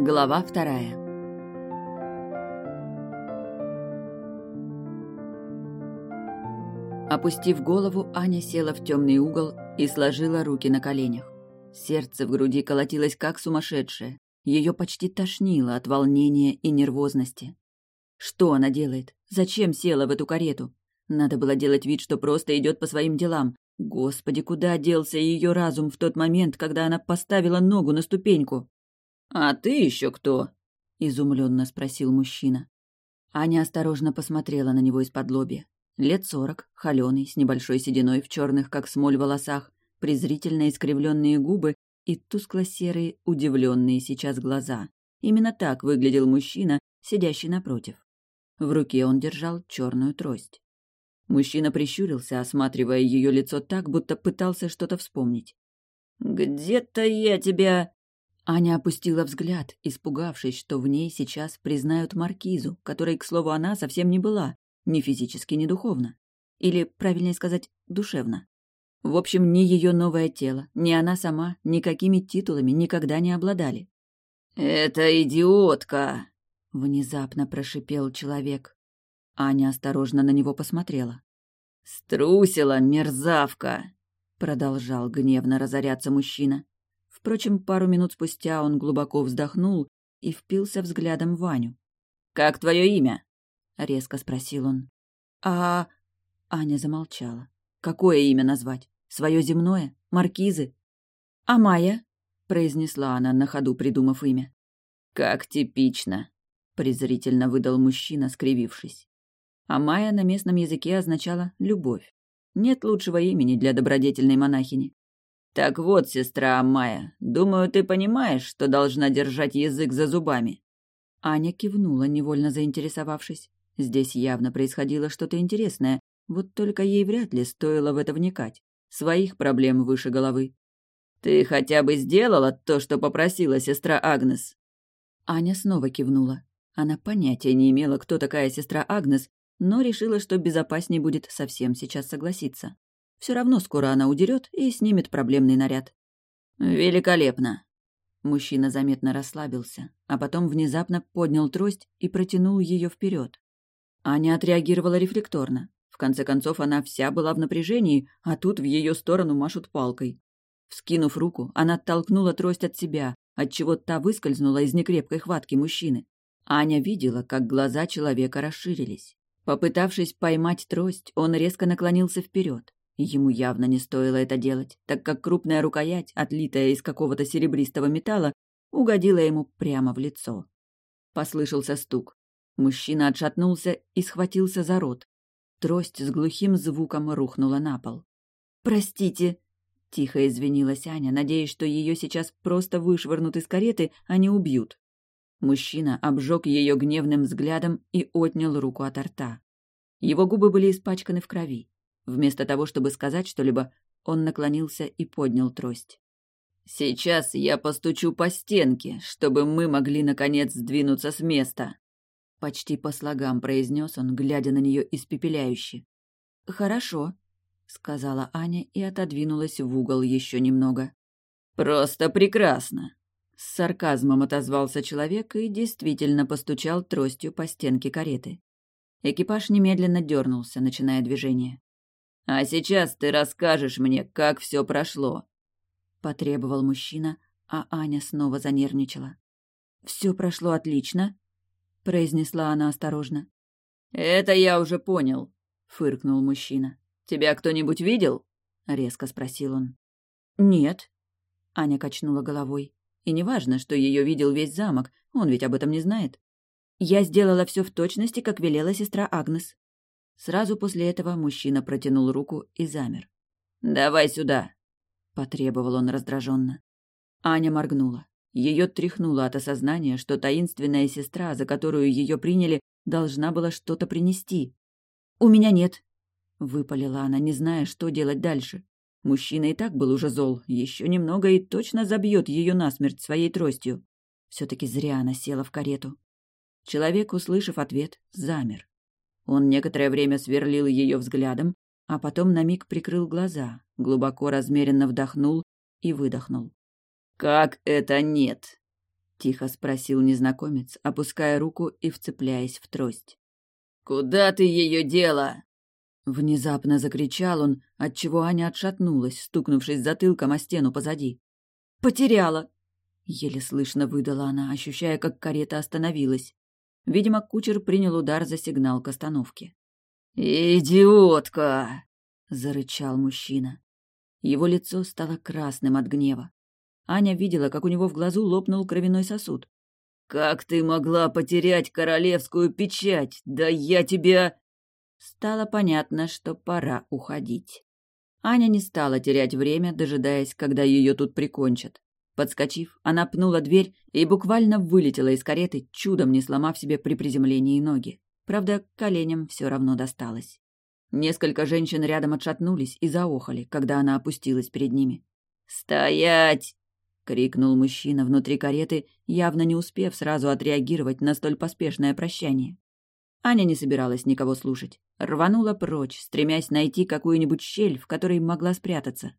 Глава вторая. Опустив голову, Аня села в темный угол и сложила руки на коленях. Сердце в груди колотилось как сумасшедшее. Ее почти тошнило от волнения и нервозности. Что она делает? Зачем села в эту карету? Надо было делать вид, что просто идет по своим делам. Господи, куда делся ее разум в тот момент, когда она поставила ногу на ступеньку? «А ты еще кто?» — изумленно спросил мужчина. Аня осторожно посмотрела на него из-под лобья. Лет сорок, холеный, с небольшой сединой в черных, как смоль, волосах, презрительно искривленные губы и тускло-серые, удивленные сейчас глаза. Именно так выглядел мужчина, сидящий напротив. В руке он держал черную трость. Мужчина прищурился, осматривая ее лицо так, будто пытался что-то вспомнить. «Где-то я тебя...» Аня опустила взгляд, испугавшись, что в ней сейчас признают маркизу, которой, к слову, она совсем не была, ни физически, ни духовно. Или, правильнее сказать, душевно. В общем, ни ее новое тело, ни она сама никакими титулами никогда не обладали. «Это идиотка!» — внезапно прошипел человек. Аня осторожно на него посмотрела. «Струсила, мерзавка!» — продолжал гневно разоряться мужчина. Впрочем, пару минут спустя он глубоко вздохнул и впился взглядом в Ваню. «Как твое имя?» — резко спросил он. «А...» — Аня замолчала. «Какое имя назвать? Свое земное? Маркизы?» «А Майя?» — произнесла она, на ходу придумав имя. «Как типично!» — презрительно выдал мужчина, скривившись. Амая на местном языке означала «любовь». Нет лучшего имени для добродетельной монахини. «Так вот, сестра Амая, думаю, ты понимаешь, что должна держать язык за зубами». Аня кивнула, невольно заинтересовавшись. Здесь явно происходило что-то интересное, вот только ей вряд ли стоило в это вникать. Своих проблем выше головы. «Ты хотя бы сделала то, что попросила сестра Агнес?» Аня снова кивнула. Она понятия не имела, кто такая сестра Агнес, но решила, что безопаснее будет совсем сейчас согласиться. Все равно скоро она удерет и снимет проблемный наряд. «Великолепно!» Мужчина заметно расслабился, а потом внезапно поднял трость и протянул ее вперед. Аня отреагировала рефлекторно. В конце концов, она вся была в напряжении, а тут в ее сторону машут палкой. Вскинув руку, она оттолкнула трость от себя, отчего та выскользнула из некрепкой хватки мужчины. Аня видела, как глаза человека расширились. Попытавшись поймать трость, он резко наклонился вперед. Ему явно не стоило это делать, так как крупная рукоять, отлитая из какого-то серебристого металла, угодила ему прямо в лицо. Послышался стук. Мужчина отшатнулся и схватился за рот. Трость с глухим звуком рухнула на пол. «Простите!» — тихо извинилась Аня, надеясь, что ее сейчас просто вышвырнут из кареты, а не убьют. Мужчина обжег ее гневным взглядом и отнял руку от рта. Его губы были испачканы в крови. Вместо того, чтобы сказать что-либо, он наклонился и поднял трость. «Сейчас я постучу по стенке, чтобы мы могли, наконец, сдвинуться с места!» Почти по слогам произнес он, глядя на нее испепеляюще. «Хорошо», — сказала Аня и отодвинулась в угол еще немного. «Просто прекрасно!» С сарказмом отозвался человек и действительно постучал тростью по стенке кареты. Экипаж немедленно дернулся, начиная движение. «А сейчас ты расскажешь мне, как все прошло», — потребовал мужчина, а Аня снова занервничала. «Все прошло отлично», — произнесла она осторожно. «Это я уже понял», — фыркнул мужчина. «Тебя кто-нибудь видел?» — резко спросил он. «Нет», — Аня качнула головой. И неважно, что ее видел весь замок, он ведь об этом не знает. Я сделала все в точности, как велела сестра Агнес. Сразу после этого мужчина протянул руку и замер. «Давай сюда!» — потребовал он раздраженно. Аня моргнула. Ее тряхнуло от осознания, что таинственная сестра, за которую ее приняли, должна была что-то принести. «У меня нет», — выпалила она, не зная, что делать дальше. Мужчина и так был уже зол, еще немного и точно забьет ее насмерть своей тростью. Все-таки зря она села в карету. Человек, услышав ответ, замер. Он некоторое время сверлил ее взглядом, а потом на миг прикрыл глаза, глубоко размеренно вдохнул и выдохнул. «Как это нет?» — тихо спросил незнакомец, опуская руку и вцепляясь в трость. «Куда ты ее дела?» Внезапно закричал он, отчего Аня отшатнулась, стукнувшись затылком о стену позади. «Потеряла!» Еле слышно выдала она, ощущая, как карета остановилась. Видимо, кучер принял удар за сигнал к остановке. «Идиотка!» — зарычал мужчина. Его лицо стало красным от гнева. Аня видела, как у него в глазу лопнул кровяной сосуд. «Как ты могла потерять королевскую печать? Да я тебя...» Стало понятно, что пора уходить. Аня не стала терять время, дожидаясь, когда ее тут прикончат. Подскочив, она пнула дверь и буквально вылетела из кареты, чудом не сломав себе при приземлении ноги. Правда, коленям все равно досталось. Несколько женщин рядом отшатнулись и заохали, когда она опустилась перед ними. «Стоять!» — крикнул мужчина внутри кареты, явно не успев сразу отреагировать на столь поспешное прощание. Аня не собиралась никого слушать. Рванула прочь, стремясь найти какую-нибудь щель, в которой могла спрятаться.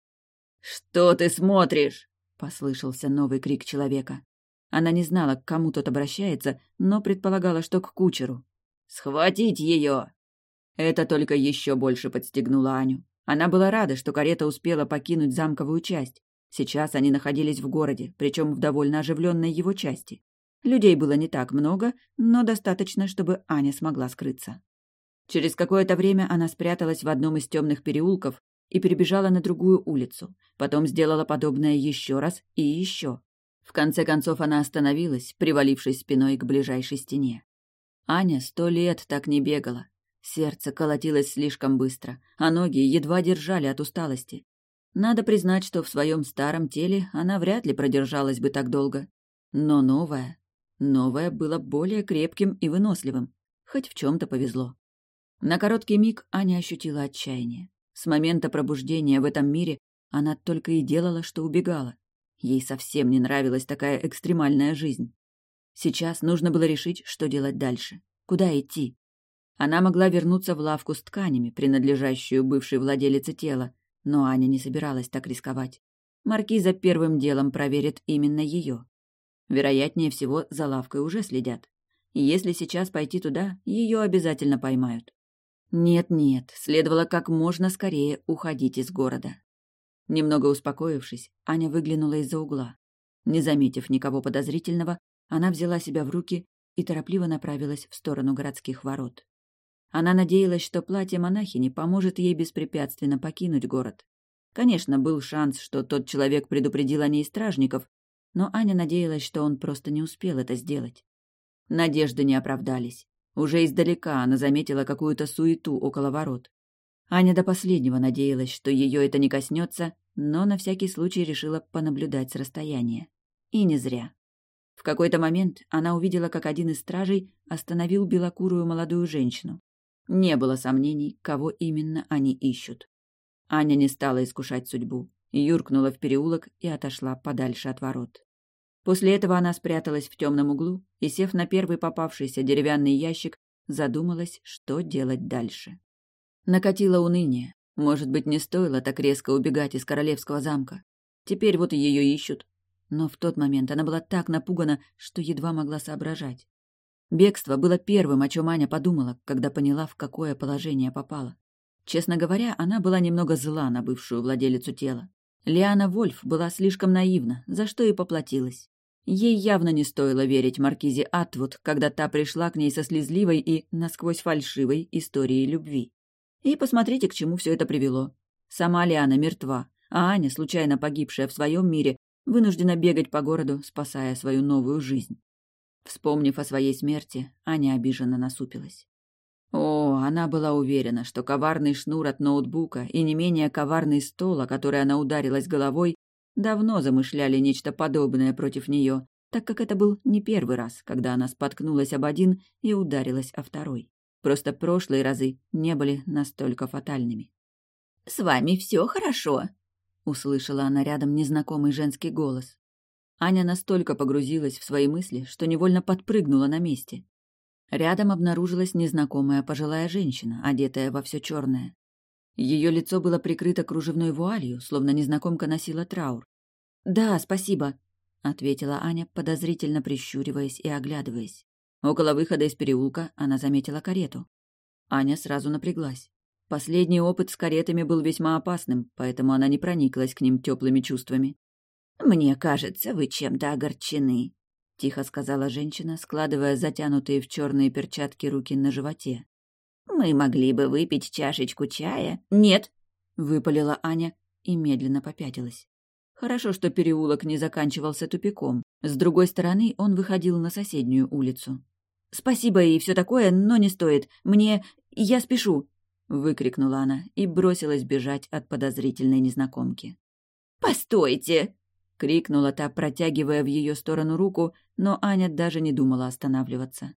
«Что ты смотришь?» — послышался новый крик человека. Она не знала, к кому тот обращается, но предполагала, что к кучеру. «Схватить ее!» Это только еще больше подстегнуло Аню. Она была рада, что карета успела покинуть замковую часть. Сейчас они находились в городе, причем в довольно оживленной его части. Людей было не так много, но достаточно, чтобы Аня смогла скрыться. Через какое-то время она спряталась в одном из темных переулков и перебежала на другую улицу. Потом сделала подобное еще раз и еще. В конце концов она остановилась, привалившись спиной к ближайшей стене. Аня сто лет так не бегала. Сердце колотилось слишком быстро, а ноги едва держали от усталости. Надо признать, что в своем старом теле она вряд ли продержалась бы так долго. Но новое, Новое было более крепким и выносливым. Хоть в чем-то повезло. На короткий миг Аня ощутила отчаяние. С момента пробуждения в этом мире она только и делала, что убегала. Ей совсем не нравилась такая экстремальная жизнь. Сейчас нужно было решить, что делать дальше. Куда идти? Она могла вернуться в лавку с тканями, принадлежащую бывшей владелице тела, но Аня не собиралась так рисковать. Маркиза первым делом проверит именно ее. Вероятнее всего, за лавкой уже следят. И если сейчас пойти туда, ее обязательно поймают. Нет-нет, следовало как можно скорее уходить из города. Немного успокоившись, Аня выглянула из-за угла. Не заметив никого подозрительного, она взяла себя в руки и торопливо направилась в сторону городских ворот. Она надеялась, что платье монахини поможет ей беспрепятственно покинуть город. Конечно, был шанс, что тот человек предупредил о ней стражников, но Аня надеялась, что он просто не успел это сделать. Надежды не оправдались. Уже издалека она заметила какую-то суету около ворот. Аня до последнего надеялась, что ее это не коснется, но на всякий случай решила понаблюдать с расстояния. И не зря. В какой-то момент она увидела, как один из стражей остановил белокурую молодую женщину. Не было сомнений, кого именно они ищут. Аня не стала искушать судьбу юркнула в переулок и отошла подальше от ворот. После этого она спряталась в темном углу и, сев на первый попавшийся деревянный ящик, задумалась, что делать дальше. Накатило уныние. Может быть, не стоило так резко убегать из королевского замка. Теперь вот ее ищут. Но в тот момент она была так напугана, что едва могла соображать. Бегство было первым, о чем Аня подумала, когда поняла, в какое положение попала. Честно говоря, она была немного зла на бывшую владелицу тела. Лиана Вольф была слишком наивна, за что и поплатилась. Ей явно не стоило верить Маркизе Атвуд, когда та пришла к ней со слезливой и насквозь фальшивой историей любви. И посмотрите, к чему все это привело. Сама Лиана мертва, а Аня, случайно погибшая в своем мире, вынуждена бегать по городу, спасая свою новую жизнь. Вспомнив о своей смерти, Аня обиженно насупилась. О, она была уверена, что коварный шнур от ноутбука и не менее коварный стол, о который она ударилась головой, давно замышляли нечто подобное против нее, так как это был не первый раз, когда она споткнулась об один и ударилась о второй. Просто прошлые разы не были настолько фатальными. «С вами все хорошо?» — услышала она рядом незнакомый женский голос. Аня настолько погрузилась в свои мысли, что невольно подпрыгнула на месте. Рядом обнаружилась незнакомая пожилая женщина, одетая во все черное. Ее лицо было прикрыто кружевной вуалью, словно незнакомка носила траур. «Да, спасибо», — ответила Аня, подозрительно прищуриваясь и оглядываясь. Около выхода из переулка она заметила карету. Аня сразу напряглась. Последний опыт с каретами был весьма опасным, поэтому она не прониклась к ним теплыми чувствами. «Мне кажется, вы чем-то огорчены», — тихо сказала женщина, складывая затянутые в черные перчатки руки на животе. «Мы могли бы выпить чашечку чая?» «Нет», — выпалила Аня и медленно попятилась. Хорошо, что переулок не заканчивался тупиком. С другой стороны, он выходил на соседнюю улицу. «Спасибо и все такое, но не стоит. Мне... Я спешу!» — выкрикнула она и бросилась бежать от подозрительной незнакомки. «Постойте!» — крикнула та, протягивая в ее сторону руку, но Аня даже не думала останавливаться.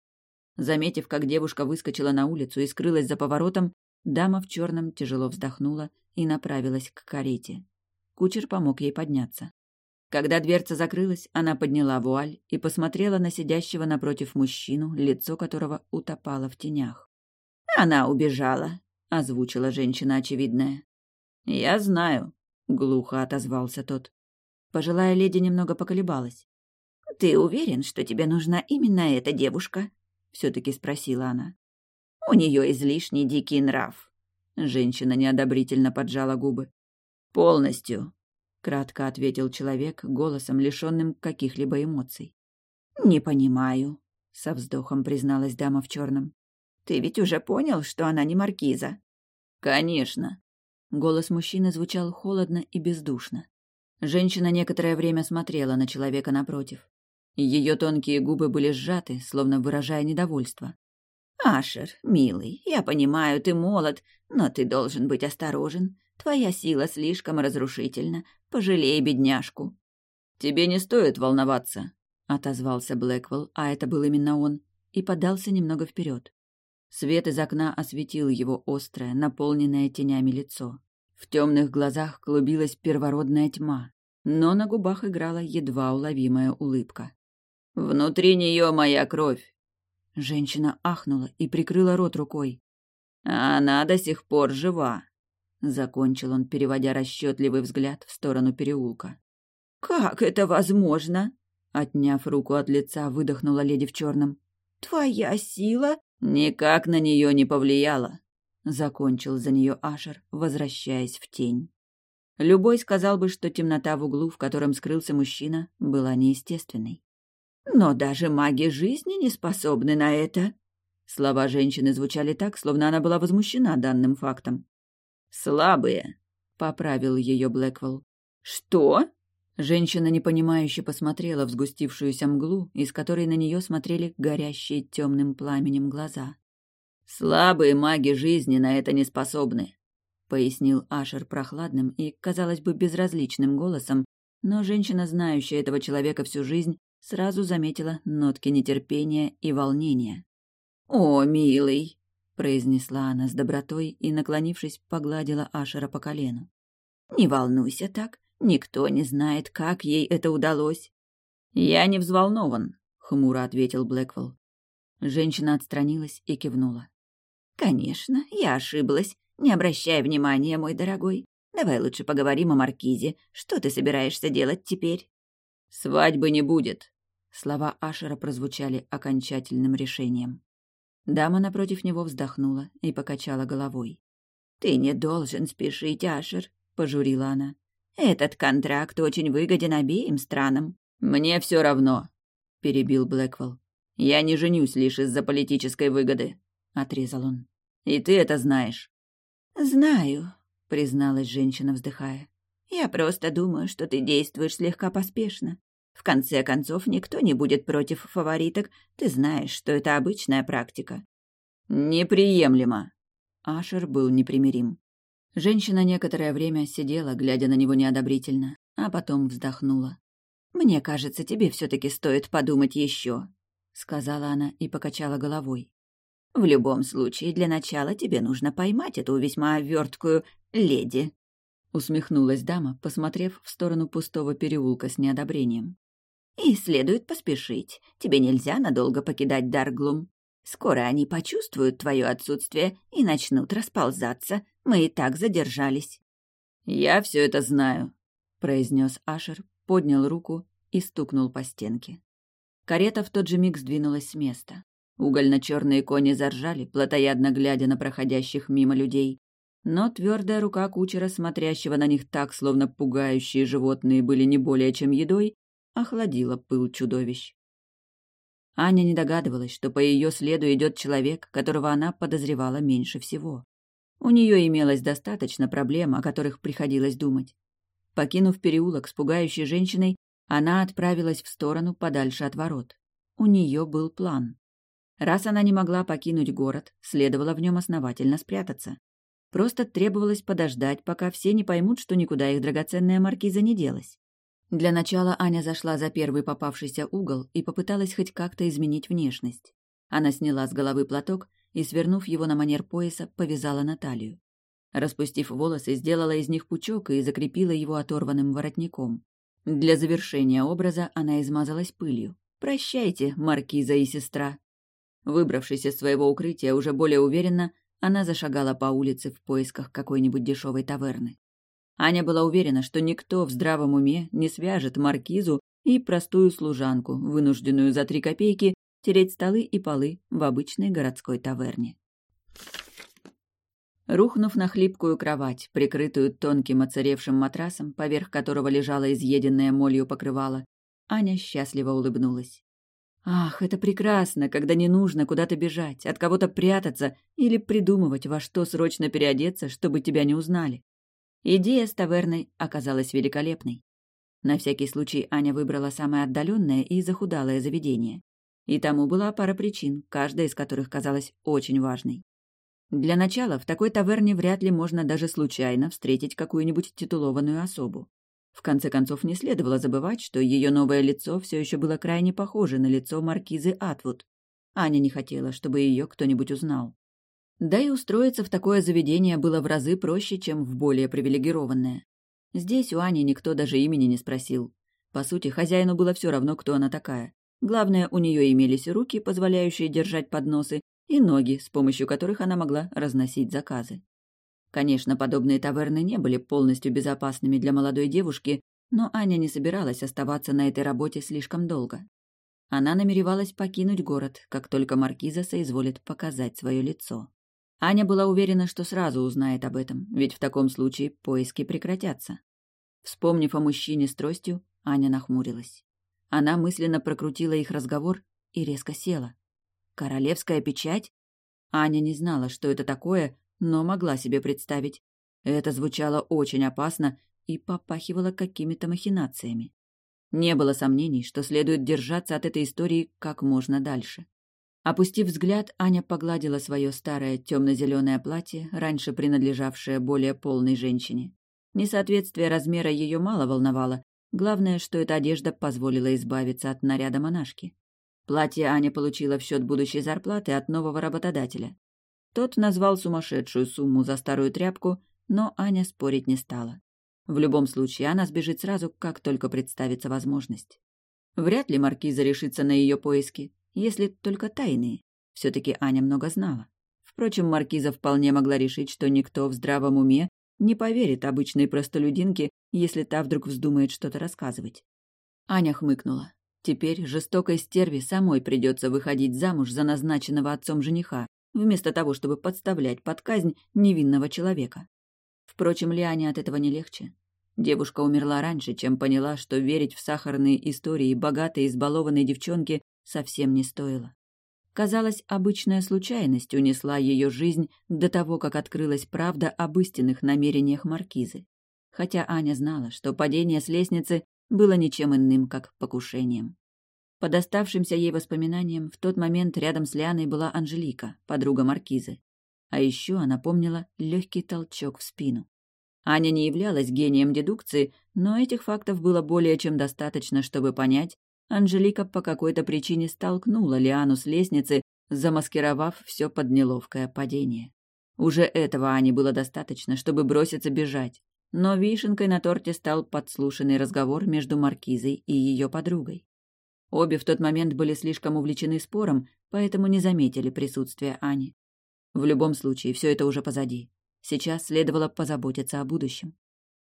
Заметив, как девушка выскочила на улицу и скрылась за поворотом, дама в черном тяжело вздохнула и направилась к карете. Кучер помог ей подняться. Когда дверца закрылась, она подняла вуаль и посмотрела на сидящего напротив мужчину, лицо которого утопало в тенях. «Она убежала», — озвучила женщина очевидная. «Я знаю», — глухо отозвался тот. Пожилая леди немного поколебалась. «Ты уверен, что тебе нужна именно эта девушка?» — все-таки спросила она. «У нее излишний дикий нрав». Женщина неодобрительно поджала губы. «Полностью», — кратко ответил человек, голосом лишенным каких-либо эмоций. «Не понимаю», — со вздохом призналась дама в черном. «Ты ведь уже понял, что она не маркиза?» «Конечно». Голос мужчины звучал холодно и бездушно. Женщина некоторое время смотрела на человека напротив. Ее тонкие губы были сжаты, словно выражая недовольство. «Ашер, милый, я понимаю, ты молод, но ты должен быть осторожен. Твоя сила слишком разрушительна. Пожалей бедняжку». «Тебе не стоит волноваться», — отозвался Блэквелл, а это был именно он, и подался немного вперед. Свет из окна осветил его острое, наполненное тенями лицо. В темных глазах клубилась первородная тьма, но на губах играла едва уловимая улыбка. «Внутри нее моя кровь!» Женщина ахнула и прикрыла рот рукой. «А она до сих пор жива!» Закончил он, переводя расчетливый взгляд в сторону переулка. «Как это возможно?» Отняв руку от лица, выдохнула леди в черном. «Твоя сила?» «Никак на нее не повлияла», — закончил за нее Ашер, возвращаясь в тень. Любой сказал бы, что темнота в углу, в котором скрылся мужчина, была неестественной. «Но даже маги жизни не способны на это!» Слова женщины звучали так, словно она была возмущена данным фактом. «Слабые», — поправил ее Блэквелл. «Что?» Женщина непонимающе посмотрела в сгустившуюся мглу, из которой на нее смотрели горящие темным пламенем глаза. «Слабые маги жизни на это не способны», — пояснил Ашер прохладным и, казалось бы, безразличным голосом, но женщина, знающая этого человека всю жизнь, сразу заметила нотки нетерпения и волнения. «О, милый!» произнесла она с добротой и, наклонившись, погладила Ашера по колену. «Не волнуйся так, никто не знает, как ей это удалось». «Я не взволнован», — хмуро ответил Блэквелл. Женщина отстранилась и кивнула. «Конечно, я ошиблась. Не обращай внимания, мой дорогой. Давай лучше поговорим о Маркизе. Что ты собираешься делать теперь?» «Свадьбы не будет», — слова Ашера прозвучали окончательным решением. Дама напротив него вздохнула и покачала головой. «Ты не должен спешить, Ашер», — пожурила она. «Этот контракт очень выгоден обеим странам». «Мне все равно», — перебил Блэквелл. «Я не женюсь лишь из-за политической выгоды», — отрезал он. «И ты это знаешь». «Знаю», — призналась женщина, вздыхая. «Я просто думаю, что ты действуешь слегка поспешно. В конце концов, никто не будет против фавориток. Ты знаешь, что это обычная практика. Неприемлемо. Ашер был непримирим. Женщина некоторое время сидела, глядя на него неодобрительно, а потом вздохнула. «Мне кажется, тебе все-таки стоит подумать еще», — сказала она и покачала головой. «В любом случае, для начала тебе нужно поймать эту весьма верткую леди», — усмехнулась дама, посмотрев в сторону пустого переулка с неодобрением. И следует поспешить. Тебе нельзя надолго покидать Дарглум. Скоро они почувствуют твое отсутствие и начнут расползаться. Мы и так задержались». «Я все это знаю», — произнес Ашер, поднял руку и стукнул по стенке. Карета в тот же миг сдвинулась с места. Угольно-черные кони заржали, плотоядно глядя на проходящих мимо людей. Но твердая рука кучера, смотрящего на них так, словно пугающие животные были не более чем едой, охладила пыл чудовищ. Аня не догадывалась, что по ее следу идет человек, которого она подозревала меньше всего. У нее имелось достаточно проблем, о которых приходилось думать. Покинув переулок с пугающей женщиной, она отправилась в сторону подальше от ворот. У нее был план. Раз она не могла покинуть город, следовало в нем основательно спрятаться. Просто требовалось подождать, пока все не поймут, что никуда их драгоценная маркиза не делась. Для начала Аня зашла за первый попавшийся угол и попыталась хоть как-то изменить внешность. Она сняла с головы платок и, свернув его на манер пояса, повязала на талию. Распустив волосы, сделала из них пучок и закрепила его оторванным воротником. Для завершения образа она измазалась пылью. «Прощайте, маркиза и сестра!» Выбравшись из своего укрытия уже более уверенно, она зашагала по улице в поисках какой-нибудь дешевой таверны. Аня была уверена, что никто в здравом уме не свяжет маркизу и простую служанку, вынужденную за три копейки тереть столы и полы в обычной городской таверне. Рухнув на хлипкую кровать, прикрытую тонким оцаревшим матрасом, поверх которого лежала изъеденная молью покрывало, Аня счастливо улыбнулась. Ах, это прекрасно, когда не нужно куда-то бежать, от кого-то прятаться или придумывать, во что срочно переодеться, чтобы тебя не узнали. Идея с таверной оказалась великолепной. На всякий случай Аня выбрала самое отдаленное и захудалое заведение. И тому была пара причин, каждая из которых казалась очень важной. Для начала в такой таверне вряд ли можно даже случайно встретить какую-нибудь титулованную особу. В конце концов, не следовало забывать, что ее новое лицо все еще было крайне похоже на лицо маркизы Атвуд. Аня не хотела, чтобы ее кто-нибудь узнал. Да и устроиться в такое заведение было в разы проще, чем в более привилегированное. Здесь у Ани никто даже имени не спросил. По сути, хозяину было все равно, кто она такая. Главное, у нее имелись руки, позволяющие держать подносы, и ноги, с помощью которых она могла разносить заказы. Конечно, подобные таверны не были полностью безопасными для молодой девушки, но Аня не собиралась оставаться на этой работе слишком долго. Она намеревалась покинуть город, как только маркиза соизволит показать свое лицо. Аня была уверена, что сразу узнает об этом, ведь в таком случае поиски прекратятся. Вспомнив о мужчине с тростью, Аня нахмурилась. Она мысленно прокрутила их разговор и резко села. Королевская печать? Аня не знала, что это такое, но могла себе представить. Это звучало очень опасно и попахивало какими-то махинациями. Не было сомнений, что следует держаться от этой истории как можно дальше. Опустив взгляд, Аня погладила свое старое темно-зеленое платье, раньше принадлежавшее более полной женщине. Несоответствие размера ее мало волновало. Главное, что эта одежда позволила избавиться от наряда монашки. Платье Аня получила в счет будущей зарплаты от нового работодателя. Тот назвал сумасшедшую сумму за старую тряпку, но Аня спорить не стала. В любом случае, она сбежит сразу, как только представится возможность. Вряд ли маркиза решится на ее поиски, если только тайные. Все-таки Аня много знала. Впрочем, маркиза вполне могла решить, что никто в здравом уме не поверит обычной простолюдинке, если та вдруг вздумает что-то рассказывать. Аня хмыкнула. Теперь жестокой стерве самой придется выходить замуж за назначенного отцом жениха, вместо того, чтобы подставлять под казнь невинного человека. Впрочем, Лиане от этого не легче. Девушка умерла раньше, чем поняла, что верить в сахарные истории богатой избалованной девчонки совсем не стоило. Казалось, обычная случайность унесла ее жизнь до того, как открылась правда об истинных намерениях маркизы. Хотя Аня знала, что падение с лестницы было ничем иным, как покушением. По доставшимся ей воспоминаниям, в тот момент рядом с Лианой была Анжелика, подруга маркизы. А еще она помнила легкий толчок в спину. Аня не являлась гением дедукции, но этих фактов было более чем достаточно, чтобы понять, Анжелика по какой-то причине столкнула Лиану с лестницы, замаскировав все под неловкое падение. Уже этого Ане было достаточно, чтобы броситься бежать. Но вишенкой на торте стал подслушанный разговор между Маркизой и ее подругой. Обе в тот момент были слишком увлечены спором, поэтому не заметили присутствия Ани. В любом случае, все это уже позади. Сейчас следовало позаботиться о будущем.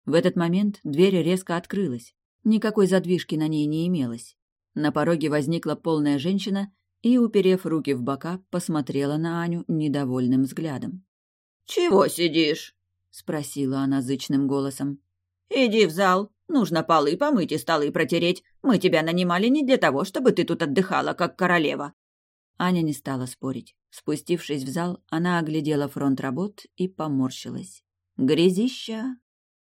В этот момент дверь резко открылась. Никакой задвижки на ней не имелось. На пороге возникла полная женщина и, уперев руки в бока, посмотрела на Аню недовольным взглядом. «Чего сидишь?» — спросила она зычным голосом. «Иди в зал. Нужно полы помыть и столы протереть. Мы тебя нанимали не для того, чтобы ты тут отдыхала, как королева». Аня не стала спорить. Спустившись в зал, она оглядела фронт работ и поморщилась. Грязища!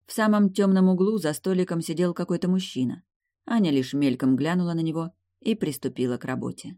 В самом темном углу за столиком сидел какой-то мужчина. Аня лишь мельком глянула на него и приступила к работе.